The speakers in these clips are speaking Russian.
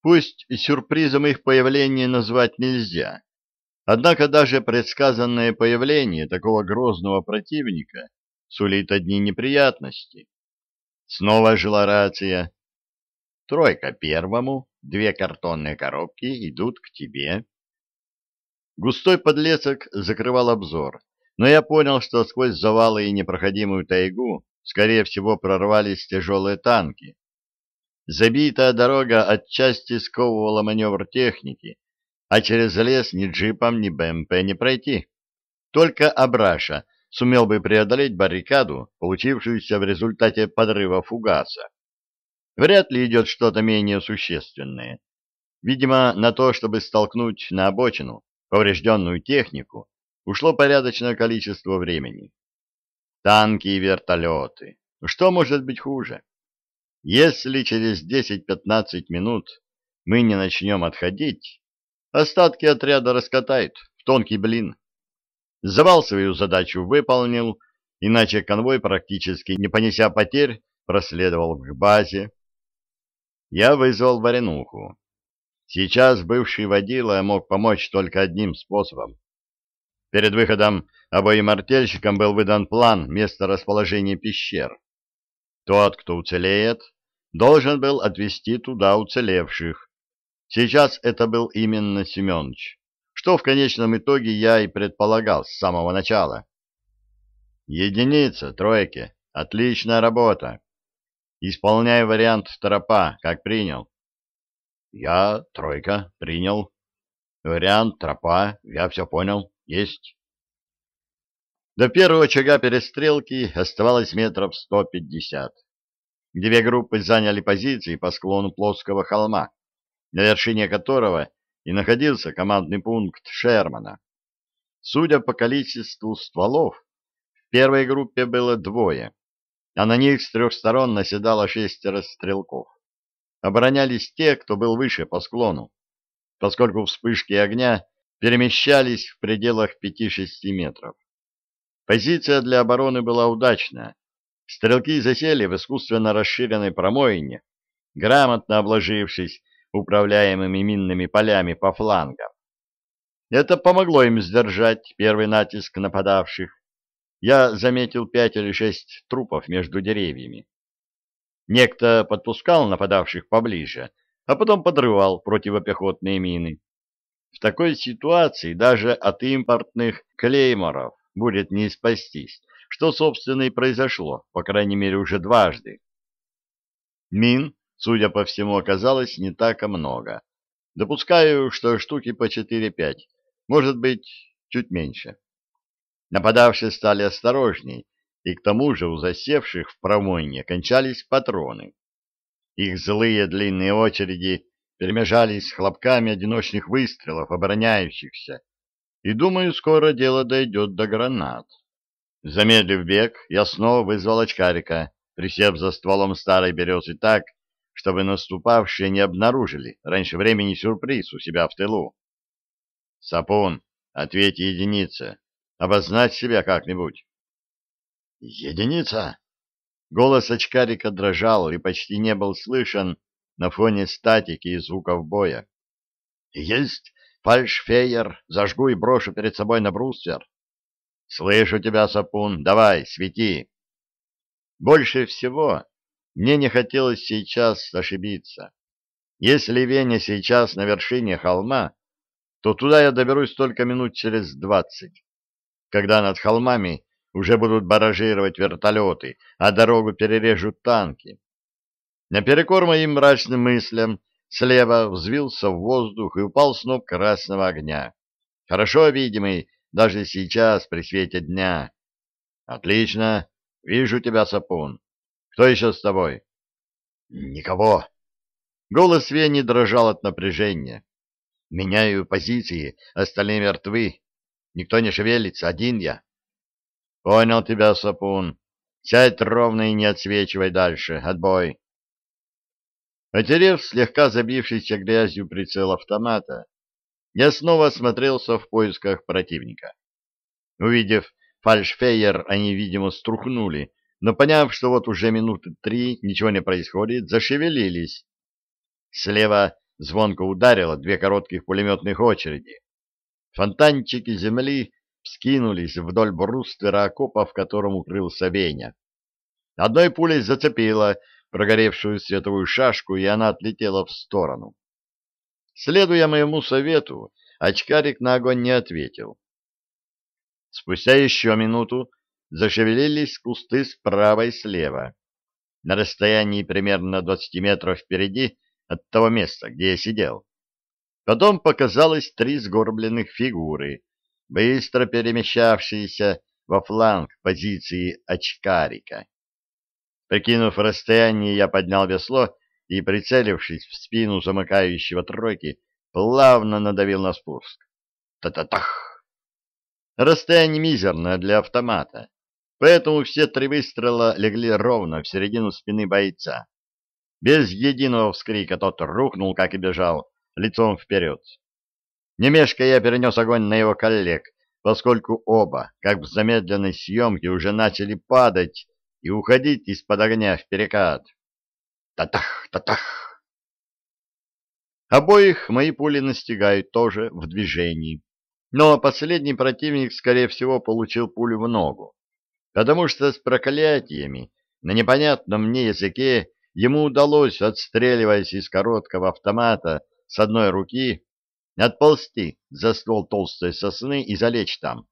Пусть сюрпризом их появления назвать нельзя, однако даже предсказанное появление такого грозного противника сулит одни неприятности. Снова жила рация. Тройка первому, две картонные коробки идут к тебе. Густой подлесок закрывал обзор, но я понял, что сквозь завалы и непроходимую тайгу, скорее всего, прорвались тяжелые танки. Забитая дорога отчасти сковывала маневр техники, а через лес ни джипом, ни БМП не пройти. Только Абраша сумел бы преодолеть баррикаду, получившуюся в результате подрыва фугаса. Вряд ли идет что-то менее существенное. Видимо, на то, чтобы столкнуть на обочину поврежденную технику, ушло порядочное количество времени. Танки и вертолеты. Что может быть хуже? Если через 10-15 минут мы не начнем отходить, остатки отряда раскатают в тонкий блин. Завал свою задачу выполнил, иначе конвой, практически не понеся потерь, проследовал к базе. Я вызвал Варенуху. Сейчас бывший водила мог помочь только одним способом. Перед выходом обоим артельщикам был выдан план места расположения пещер. Тот, кто уцелеет, должен был отвезти туда уцелевших. Сейчас это был именно Семенович, что в конечном итоге я и предполагал с самого начала. Единица, тройки, отличная работа. Исполняй вариант тропа, как принял. Я, тройка, принял. Вариант тропа, я все понял, есть. До первого очага перестрелки оставалось метров сто пятьдесят. Две группы заняли позиции по склону плоского холма, на вершине которого и находился командный пункт Шермана. Судя по количеству стволов, в первой группе было двое, а на них с трех сторон наседало шестеро стрелков. Оборонялись те, кто был выше по склону, поскольку вспышки огня перемещались в пределах 5-6 метров. Позиция для обороны была удачная. Стрелки засели в искусственно расширенной промоине, грамотно обложившись управляемыми минными полями по флангам. Это помогло им сдержать первый натиск нападавших. Я заметил пять или шесть трупов между деревьями. Некто подпускал нападавших поближе, а потом подрывал противопехотные мины. В такой ситуации даже от импортных клейморов будет не спастись, что, собственно, и произошло, по крайней мере, уже дважды. Мин, судя по всему, оказалось не так много. Допускаю, что штуки по 4-5, может быть, чуть меньше. Нападавшие стали осторожней, и к тому же у засевших в промойне кончались патроны. Их злые длинные очереди перемежались с хлопками одиночных выстрелов обороняющихся, и, думаю, скоро дело дойдет до гранат. Замедлив бег, я снова вызвал очкарика, присев за стволом старой березы так, чтобы наступавшие не обнаружили раньше времени сюрприз у себя в тылу. «Сапун, ответь единица. Обозначь себя как-нибудь». «Единица!» Голос очкарика дрожал и почти не был слышен на фоне статики и звуков боя. «Есть Фальшфейер, зажгу и брошу перед собой на бруствер. Слышу тебя, Сапун, давай, свети. Больше всего мне не хотелось сейчас ошибиться. Если Веня сейчас на вершине холма, то туда я доберусь только минут через двадцать, когда над холмами уже будут баражировать вертолеты, а дорогу перережут танки. Наперекор моим мрачным мыслям Слева взвился в воздух и упал сноп красного огня. Хорошо видимый даже сейчас при свете дня. Отлично. Вижу тебя, Сапун. Кто еще с тобой? Никого. Голос Вени дрожал от напряжения. Меняю позиции, остальные мертвы. Никто не шевелится, один я. Понял тебя, Сапун. Сядь ровно и не отсвечивай дальше. Отбой. Отерев слегка забившийся грязью прицел автомата, я снова осмотрелся в поисках противника. Увидев фальшфейер, они, видимо, струхнули, но, поняв, что вот уже минуты три ничего не происходит, зашевелились. Слева звонко ударило две коротких пулеметных очереди. Фонтанчики земли вскинулись вдоль бруствера окопа, в котором укрылся Веня. Одной пулей зацепила прогоревшую световую шашку, и она отлетела в сторону. Следуя моему совету, очкарик на огонь не ответил. Спустя еще минуту зашевелились кусты справа и слева. На расстоянии примерно 20 метров впереди от того места, где я сидел. Потом показалось три сгорбленных фигуры, быстро перемещавшиеся во фланг позиции очкарика. Прикинув расстояние, я поднял весло и, прицелившись в спину замыкающего тройки, плавно надавил на спуск. Та-та-тах! Расстояние мизерное для автомата, поэтому все три выстрела легли ровно в середину спины бойца. Без единого вскрика тот рухнул, как и бежал, лицом вперед. Немешко я перенес огонь на его коллег, поскольку оба, как в замедленной съемке, уже начали падать и уходить из-под огня в перекат. Татах, татах. Обоих мои пули настигают тоже в движении. Но последний противник, скорее всего, получил пулю в ногу, потому что с проклятиями на непонятном мне языке ему удалось, отстреливаясь из короткого автомата с одной руки, отползти за ствол толстой сосны и залечь там.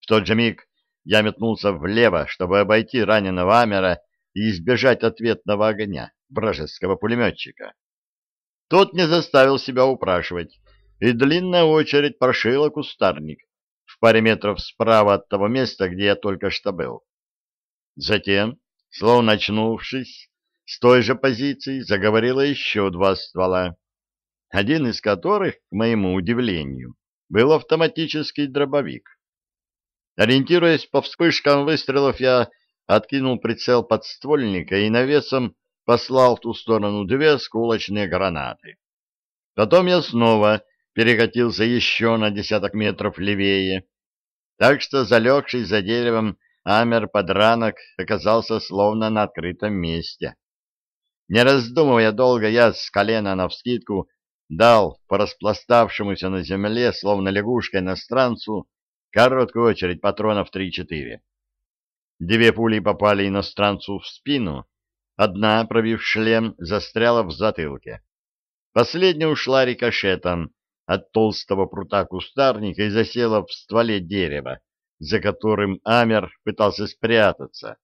В тот же миг я метнулся влево, чтобы обойти раненого Амера и избежать ответного огня вражеского пулеметчика. Тот не заставил себя упрашивать, и длинная очередь прошила кустарник в паре метров справа от того места, где я только что был. Затем, словно очнувшись, с той же позиции заговорило еще два ствола, один из которых, к моему удивлению, был автоматический дробовик. Ориентируясь по вспышкам выстрелов, я откинул прицел подствольника и навесом послал в ту сторону две скулочные гранаты. Потом я снова перекатился еще на десяток метров левее, так что, залегший за деревом, Амер-подранок оказался словно на открытом месте. Не раздумывая долго, я с колена навскидку дал по распластавшемуся на земле, словно лягушка иностранцу, Короткую очередь патронов 3-4. Две пули попали иностранцу в спину, одна, пробив шлем, застряла в затылке. Последняя ушла рикошетом от толстого прута кустарника и засела в стволе дерева, за которым Амер пытался спрятаться.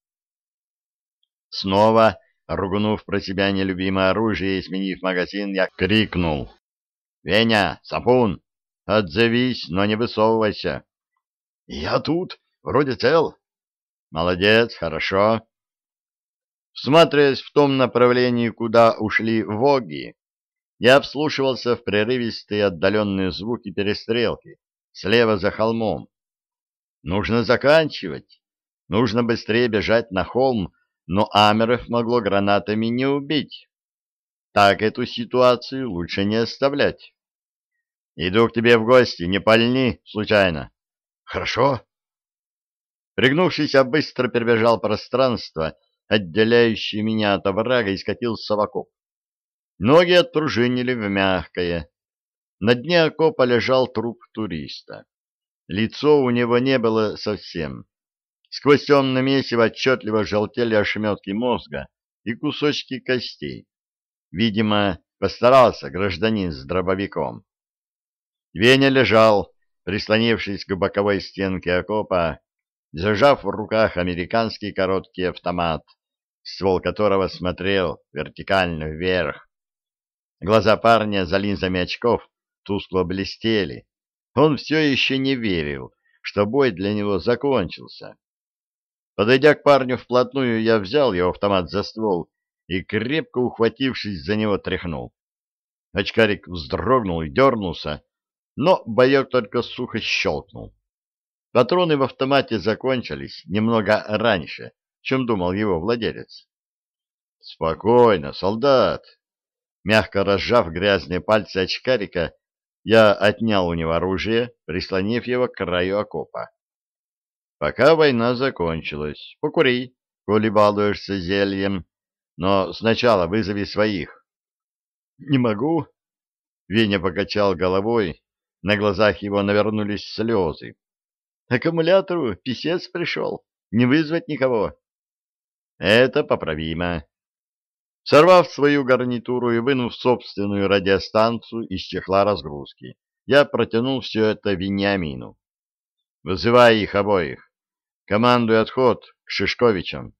Снова, ругнув про себя нелюбимое оружие и сменив магазин, я крикнул. — Веня, Сапун, отзовись, но не высовывайся. Я тут, вроде цел. Молодец, хорошо. Всматриваясь в том направлении, куда ушли воги, я вслушивался в прерывистые отдаленные звуки перестрелки слева за холмом. Нужно заканчивать. Нужно быстрее бежать на холм, но Амеров могло гранатами не убить. Так эту ситуацию лучше не оставлять. Иду к тебе в гости, не пальни случайно. Хорошо. Пригнувшись, я быстро перебежал пространство, отделяющее меня от оврага, и скатился в окоп. Ноги отпружинили в мягкое. На дне окопа лежал труп туриста. Лицо у него не было совсем. Сквозь темное месиво отчетливо желтели ошметки мозга и кусочки костей. Видимо, постарался гражданин с дробовиком. Веня лежал, прислонившись к боковой стенке окопа, зажав в руках американский короткий автомат, ствол которого смотрел вертикально вверх. Глаза парня за линзами очков тускло блестели. Он все еще не верил, что бой для него закончился. Подойдя к парню вплотную, я взял его автомат за ствол и, крепко ухватившись за него, тряхнул. Очкарик вздрогнул и дернулся, но боек только сухо щелкнул. Патроны в автомате закончились немного раньше, чем думал его владелец. «Спокойно, солдат!» Мягко разжав грязные пальцы очкарика, я отнял у него оружие, прислонив его к краю окопа. «Пока война закончилась, покури, коли балуешься зельем, но сначала вызови своих». «Не могу», Веня покачал головой, на глазах его навернулись слезы. Аккумулятору писец пришел, не вызвать никого. Это поправимо. Сорвав свою гарнитуру и вынув собственную радиостанцию из чехла разгрузки, я протянул все это Вениамину. Вызывай их обоих. Командуй отход к Шишковичам.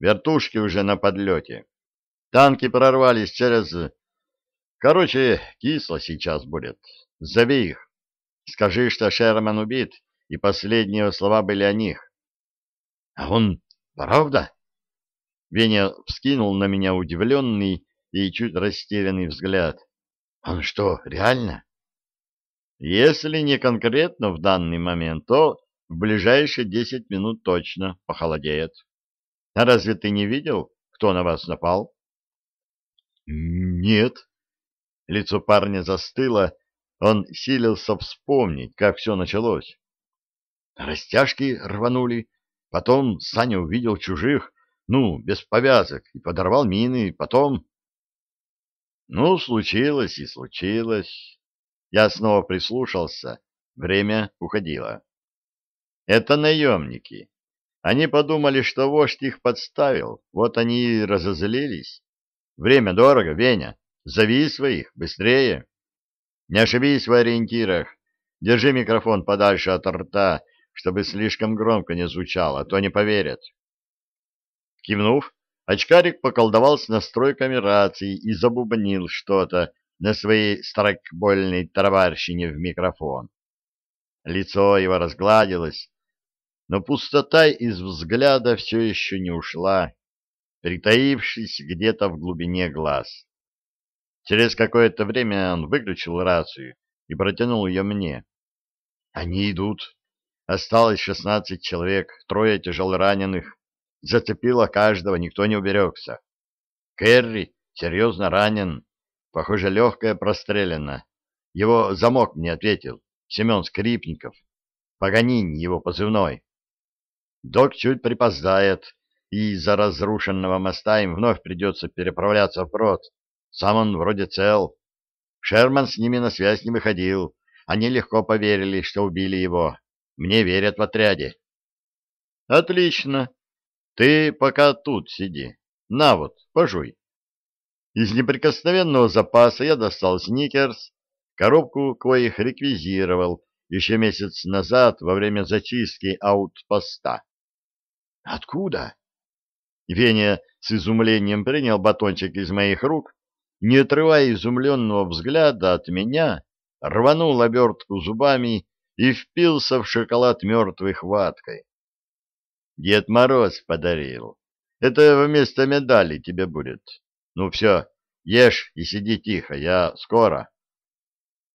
Вертушки уже на подлете. Танки прорвались через... Короче, кисло сейчас будет. Зови их. Скажи, что Шерман убит, и последние слова были о них. — А он правда? Веня вскинул на меня удивленный и чуть растерянный взгляд. — Он что, реально? — Если не конкретно в данный момент, то в ближайшие десять минут точно похолодеет. А разве ты не видел, кто на вас напал? — Нет. Лицо парня застыло, он силился вспомнить, как все началось. Растяжки рванули, потом Саня увидел чужих, ну, без повязок, и подорвал мины, потом... Ну, случилось и случилось. Я снова прислушался, время уходило. Это наемники. Они подумали, что вождь их подставил, вот они и разозлились. Время дорого, Веня, зови своих, быстрее. Не ошибись в ориентирах, держи микрофон подальше от рта, чтобы слишком громко не звучало, а то не поверят. Кивнув, очкарик поколдовал с настройками рации и забубнил что-то на своей страйкбольной товарщине в микрофон. Лицо его разгладилось, но пустота из взгляда все еще не ушла, притаившись где-то в глубине глаз. Через какое-то время он выключил рацию и протянул ее мне. «Они идут», Осталось шестнадцать человек, трое тяжелораненых. Зацепило каждого, никто не уберегся. Керри серьезно ранен, похоже, легкое прострелено. Его замок мне ответил, Семен Скрипников. Паганин его позывной. Док чуть припоздает, и из-за разрушенного моста им вновь придется переправляться в брод. Сам он вроде цел. Шерман с ними на связь не выходил. Они легко поверили, что убили его. Мне верят в отряде. Отлично. Ты пока тут сиди. На вот, пожуй. Из неприкосновенного запаса я достал сникерс, коробку коих реквизировал еще месяц назад во время зачистки аутпоста. Откуда? Веня с изумлением принял батончик из моих рук, не отрывая изумленного взгляда от меня, рванул обертку зубами и впился в шоколад мертвой хваткой. Дед Мороз подарил. Это вместо медали тебе будет. Ну все, ешь и сиди тихо, я скоро.